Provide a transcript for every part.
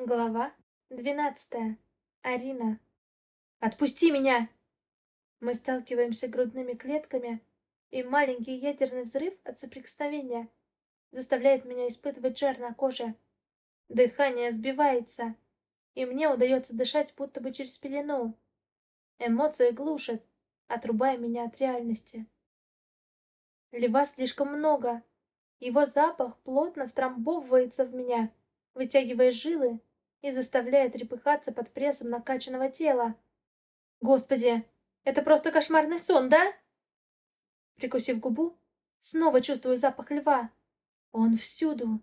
Глава двенадцатая. Арина. «Отпусти меня!» Мы сталкиваемся грудными клетками, и маленький ядерный взрыв от соприкосновения заставляет меня испытывать жар на коже. Дыхание сбивается, и мне удается дышать будто бы через пелену. Эмоции глушат, отрубая меня от реальности. Льва слишком много. Его запах плотно втрамбовывается в меня, вытягивая жилы и заставляет трепыхаться под прессом накачанного тела. Господи, это просто кошмарный сон, да? Прикусив губу, снова чувствую запах льва. Он всюду.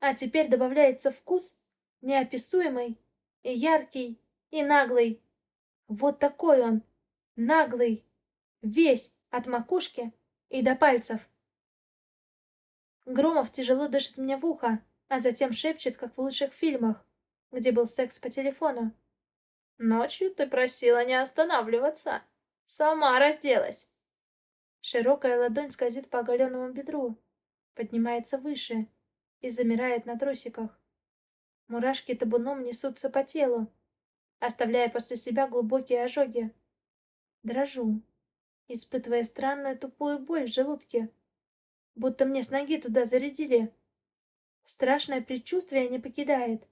А теперь добавляется вкус неописуемый и яркий, и наглый. Вот такой он, наглый, весь от макушки и до пальцев. Громов тяжело дышит мне в ухо, а затем шепчет, как в лучших фильмах, где был секс по телефону. «Ночью ты просила не останавливаться. Сама разделась». Широкая ладонь скользит по оголенному бедру, поднимается выше и замирает на трусиках. Мурашки табуном несутся по телу, оставляя после себя глубокие ожоги. Дрожу, испытывая странную тупую боль в желудке, будто мне с ноги туда зарядили. Страшное предчувствие не покидает,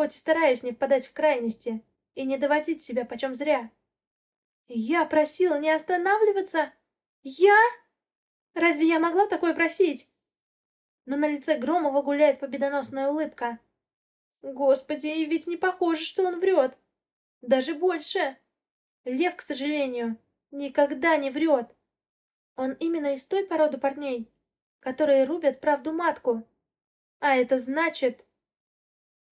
хоть и стараюсь не впадать в крайности и не доводить себя почем зря. Я просила не останавливаться? Я? Разве я могла такое просить? Но на лице Громова гуляет победоносная улыбка. Господи, и ведь не похоже, что он врет. Даже больше. Лев, к сожалению, никогда не врет. Он именно из той породы парней, которые рубят правду матку. А это значит...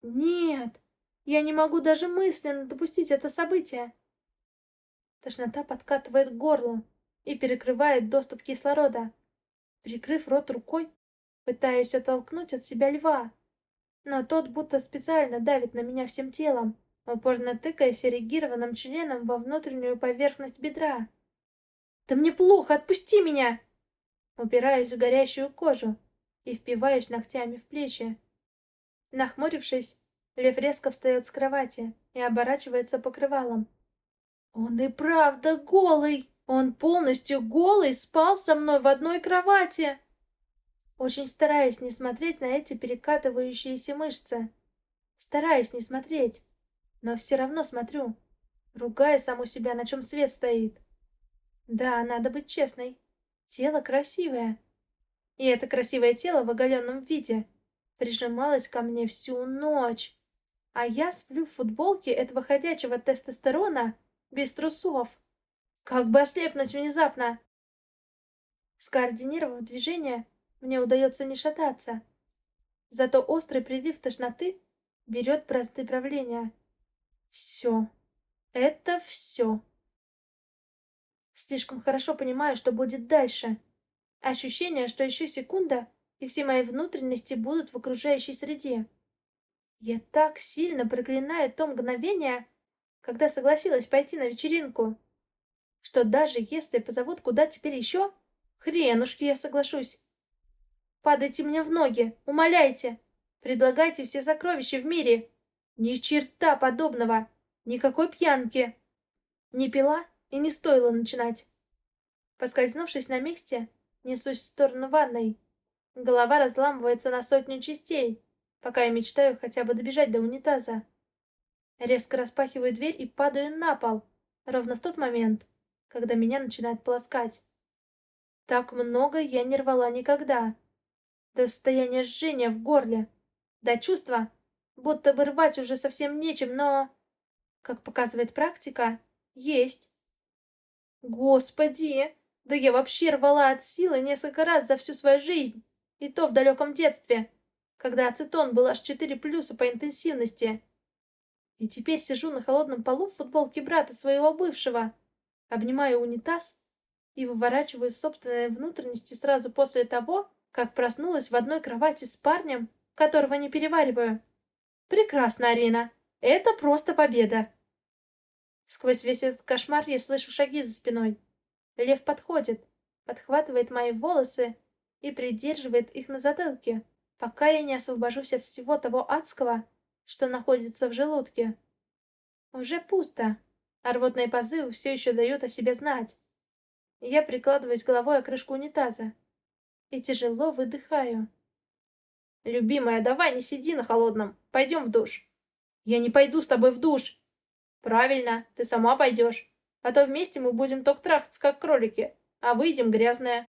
Нет, я не могу даже мысленно допустить это событие. Тошнота подкатывает к горлу и перекрывает доступ кислорода. Прикрыв рот рукой, пытаюсь оттолкнуть от себя льва. Но тот будто специально давит на меня всем телом, упорно тыкаясь эрегированным членом во внутреннюю поверхность бедра. «Да мне плохо, отпусти меня!» Упираюсь в горящую кожу и впиваюсь ногтями в плечи. Нахмурившись, Лев резко встает с кровати и оборачивается покрывалом. Он и правда голый! Он полностью голый спал со мной в одной кровати! Очень стараюсь не смотреть на эти перекатывающиеся мышцы. Стараюсь не смотреть, но все равно смотрю, ругая саму себя, на чем свет стоит. Да, надо быть честной. Тело красивое. И это красивое тело в оголенном виде прижималось ко мне всю ночь. А я сплю в футболке этого ходячего тестостерона без трусов. Как бы ослепнуть внезапно. Скоординировав движение, мне удается не шататься. Зато острый прилив тошноты берет бразды правления. Все. Это все. Слишком хорошо понимаю, что будет дальше. Ощущение, что еще секунда, и все мои внутренности будут в окружающей среде. Я так сильно проклинаю то мгновение, когда согласилась пойти на вечеринку, что даже если позовут куда теперь еще, хренушки я соглашусь. Падайте мне в ноги, умоляйте, предлагайте все сокровища в мире. Ни черта подобного, никакой пьянки. Не пила и не стоило начинать. Поскользнувшись на месте, несусь в сторону ванной. Голова разламывается на сотню частей, пока я мечтаю хотя бы добежать до унитаза. Резко распахиваю дверь и падаю на пол, ровно в тот момент, когда меня начинает полоскать. Так много я не рвала никогда. До состояния жжения в горле. До чувства, будто бы рвать уже совсем нечем, но... Как показывает практика, есть. Господи, да я вообще рвала от силы несколько раз за всю свою жизнь, и то в далеком детстве, когда ацетон был аж 4 плюса по интенсивности. И теперь сижу на холодном полу в футболке брата своего бывшего, обнимаю унитаз и выворачиваю собственные внутренности сразу после того, как проснулась в одной кровати с парнем, которого не перевариваю. Прекрасно, Арина. Это просто победа. Сквозь весь этот кошмар я слышу шаги за спиной. Лев подходит, подхватывает мои волосы и придерживает их на затылке, пока я не освобожусь от всего того адского, что находится в желудке. Уже пусто, а рвотные позывы все еще дают о себе знать. Я прикладываюсь головой о крышку унитаза и тяжело выдыхаю. «Любимая, давай не сиди на холодном, пойдем в душ». «Я не пойду с тобой в душ». «Правильно, ты сама пойдешь, а то вместе мы будем ток трахаться, как кролики, а выйдем грязная».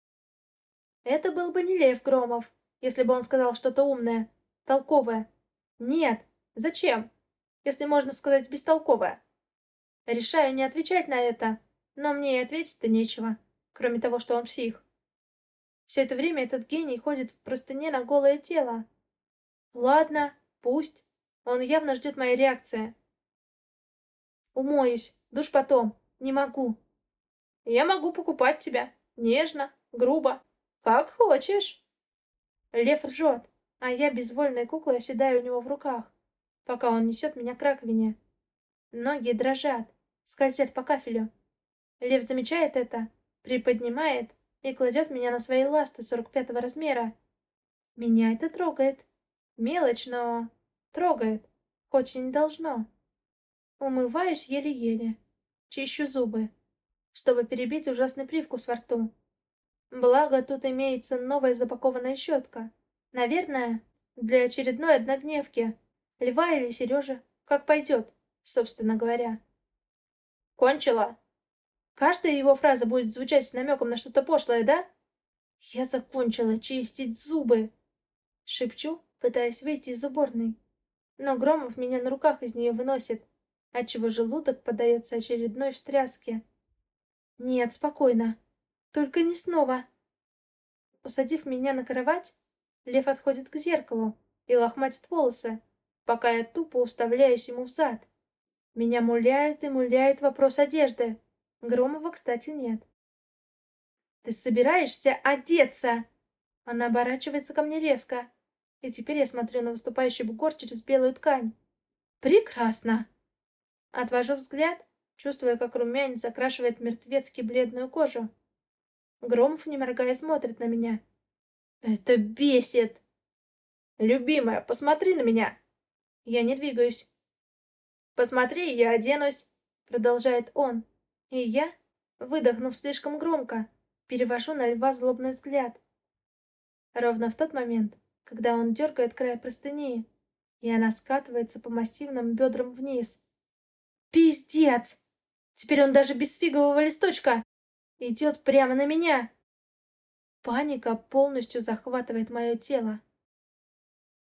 Это был бы не Лев Громов, если бы он сказал что-то умное, толковое. Нет, зачем, если можно сказать бестолковое? Решаю не отвечать на это, но мне и ответить-то нечего, кроме того, что он псих. Все это время этот гений ходит в простыне на голое тело. Ладно, пусть. Он явно ждет моей реакции. Умоюсь, душ потом. Не могу. Я могу покупать тебя. Нежно, грубо. Как хочешь. Лев ржет, а я безвольной куклой оседаю у него в руках, пока он несет меня к раковине. Ноги дрожат, скользят по кафелю. Лев замечает это, приподнимает и кладет меня на свои ласты 45-го размера. Меня это трогает. Мелочь, но трогает, хоть и не должно. Умываюсь еле-еле, чищу зубы, чтобы перебить ужасный привкус во рту. Благо, тут имеется новая запакованная щетка. Наверное, для очередной однодневки. Льва или Сережа, как пойдет, собственно говоря. «Кончила?» Каждая его фраза будет звучать с намеком на что-то пошлое, да? Я закончила чистить зубы. Шепчу, пытаясь выйти из уборной. Но Громов меня на руках из нее выносит, отчего желудок подается очередной встряске. Нет, спокойно. Только не снова. Усадив меня на кровать, Лев отходит к зеркалу и лохматит волосы, пока я тупо уставляюсь ему в зад. Меня муляет и муляет вопрос одежды. Громова, кстати, нет. «Ты собираешься одеться?» Она оборачивается ко мне резко, и теперь я смотрю на выступающий бугор через белую ткань. «Прекрасно!» Отвожу взгляд, чувствуя, как румянец окрашивает мертвецки бледную кожу. Громов, не моргая, смотрит на меня. «Это бесит!» «Любимая, посмотри на меня!» Я не двигаюсь. «Посмотри, я оденусь!» Продолжает он. И я, выдохнув слишком громко, перевожу на льва злобный взгляд. Ровно в тот момент, когда он дергает край простыни, и она скатывается по массивным бедрам вниз. «Пиздец! Теперь он даже без фигового листочка идет прямо на меня. Паника полностью захватывает мое тело.